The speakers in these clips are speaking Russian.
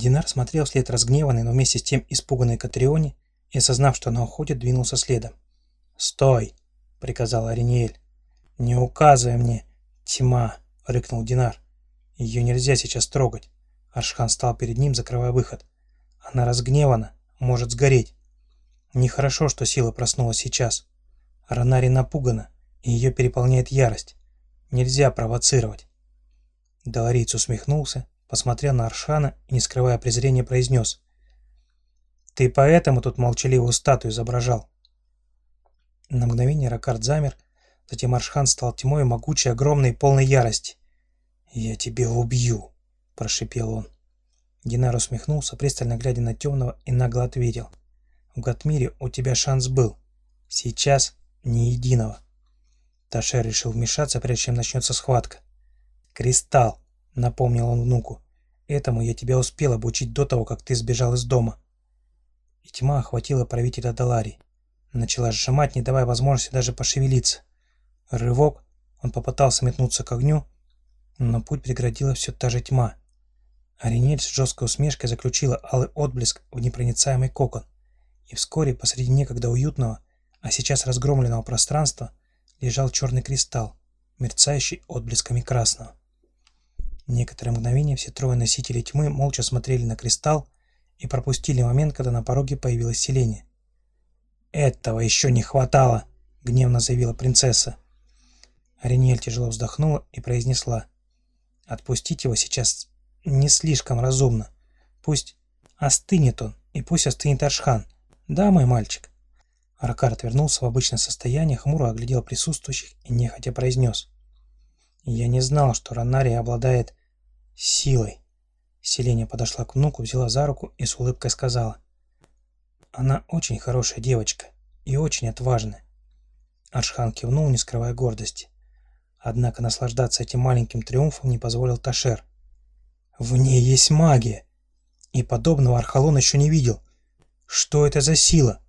Динар смотрел вслед разгневанный, но вместе с тем испуганной Катрионе и, осознав, что она уходит, двинулся следом. «Стой!» — приказал Ариниэль. «Не указывай мне, тьма!» — рыкнул Динар. «Ее нельзя сейчас трогать!» Аршхан стал перед ним, закрывая выход. «Она разгневана, может сгореть!» Нехорошо, что сила проснулась сейчас. Ранари напугана, и ее переполняет ярость. Нельзя провоцировать. Долориц усмехнулся, посмотрел на Аршана и, не скрывая презрения, произнес. «Ты поэтому тут молчаливую статую изображал?» На мгновение Ракард замер, затем Аршхан стал тьмой могучей, огромной, полной ярости. «Я тебя убью!» – прошипел он. Динар усмехнулся, пристально глядя на темного, и нагло ответил. «В Гатмире у тебя шанс был. Сейчас ни единого». Ташер решил вмешаться, прежде чем начнется схватка. «Кристалл!» — напомнил он внуку. «Этому я тебя успел обучить до того, как ты сбежал из дома». И тьма охватила правителя Даларии. Начала сжимать, не давая возможности даже пошевелиться. Рывок, он попытался метнуться к огню, но путь преградила все та же тьма. Аринель с жесткой усмешкой заключила алый отблеск в непроницаемый кокон, и вскоре посреди некогда уютного, а сейчас разгромленного пространства лежал черный кристалл, мерцающий отблесками красного. Некоторое мгновение все трое носителей тьмы молча смотрели на кристалл и пропустили момент, когда на пороге появилось селение. «Этого еще не хватало!» — гневно заявила принцесса. Ариниэль тяжело вздохнула и произнесла. «Отпустить его сейчас не слишком разумно. Пусть остынет он, и пусть остынет Ашхан. Да, мой мальчик?» Аркар отвернулся в обычное состояние, хмуро оглядел присутствующих и нехотя произнес. «Я не знал, что Ранария обладает силой». Селения подошла к внуку, взяла за руку и с улыбкой сказала. «Она очень хорошая девочка и очень отважная». Аршхан кивнул, не скрывая гордости. Однако наслаждаться этим маленьким триумфом не позволил Ташер. «В ней есть магия!» И подобного Архалон еще не видел. «Что это за сила?»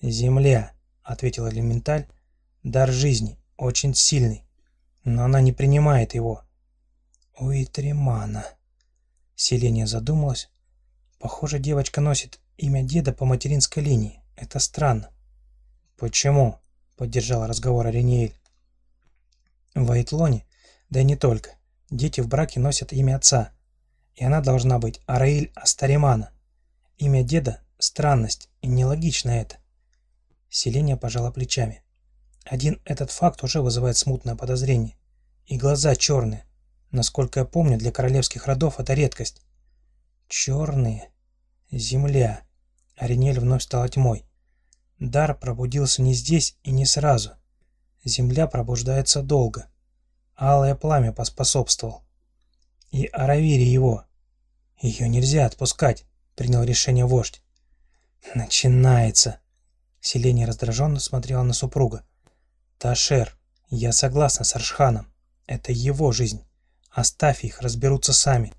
«Земля», — ответил элементаль, — «дар жизни, очень сильный, но она не принимает его». «Уитримана», — Селения задумалась. «Похоже, девочка носит имя деда по материнской линии. Это странно». «Почему?» — поддержал разговор Ариниэль. В Айтлоне, да и не только, дети в браке носят имя отца, и она должна быть Араиль Астаримана. Имя деда — странность, и нелогично это. Селения пожала плечами. Один этот факт уже вызывает смутное подозрение. И глаза черные. Насколько я помню, для королевских родов это редкость. Черные. Земля. Аринель вновь стала тьмой. Дар пробудился не здесь и не сразу. Земля пробуждается долго. Алое пламя поспособствовал. И Аравири его. Ее нельзя отпускать, принял решение вождь. Начинается. Селения раздраженно смотрела на супруга. «Ташер, я согласна с Аршханом. Это его жизнь. Оставь их, разберутся сами».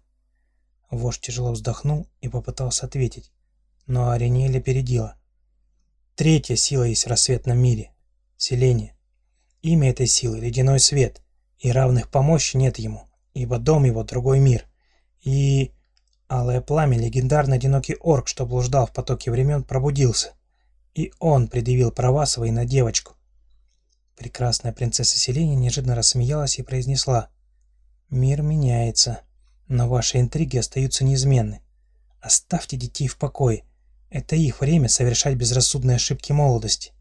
Вождь тяжело вздохнул и попытался ответить, но Аринеля передила. Третья сила есть в рассветном мире — селение. Имя этой силы — Ледяной Свет, и равных помощи нет ему, ибо дом его — другой мир. И... Алое пламя, легендарный одинокий орк, что блуждал в потоке времен, пробудился. И он предъявил права свои на девочку. Прекрасная принцесса Селения неожиданно рассмеялась и произнесла. «Мир меняется, но ваши интриги остаются неизменны. Оставьте детей в покое. Это их время совершать безрассудные ошибки молодости.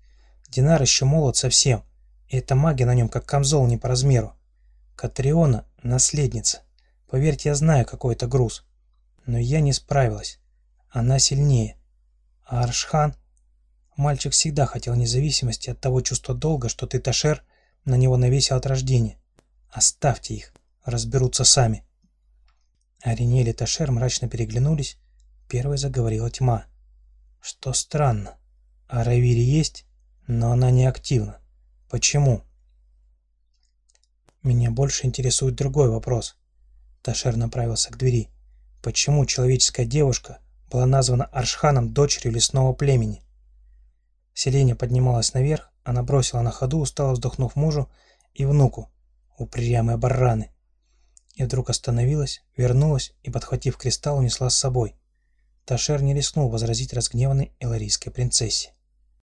Динар еще молод совсем, и эта магия на нем как камзол не по размеру. Катриона — наследница. Поверьте, я знаю, какой это груз. Но я не справилась. Она сильнее. А Аршхан Мальчик всегда хотел независимости от того чувства долга, что ты, Ташер, на него навесил от рождения. Оставьте их, разберутся сами. Аринель и Ташер мрачно переглянулись. Первой заговорила тьма. Что странно. А Равири есть, но она не активна. Почему? Меня больше интересует другой вопрос. Ташер направился к двери. Почему человеческая девушка была названа Аршханом дочерью лесного племени? Селения поднималась наверх, она бросила на ходу, устало вздохнув мужу и внуку. Упрямые бараны. И вдруг остановилась, вернулась и, подхватив кристалл, унесла с собой. Ташер не рискнул возразить разгневанной эларийской принцессе.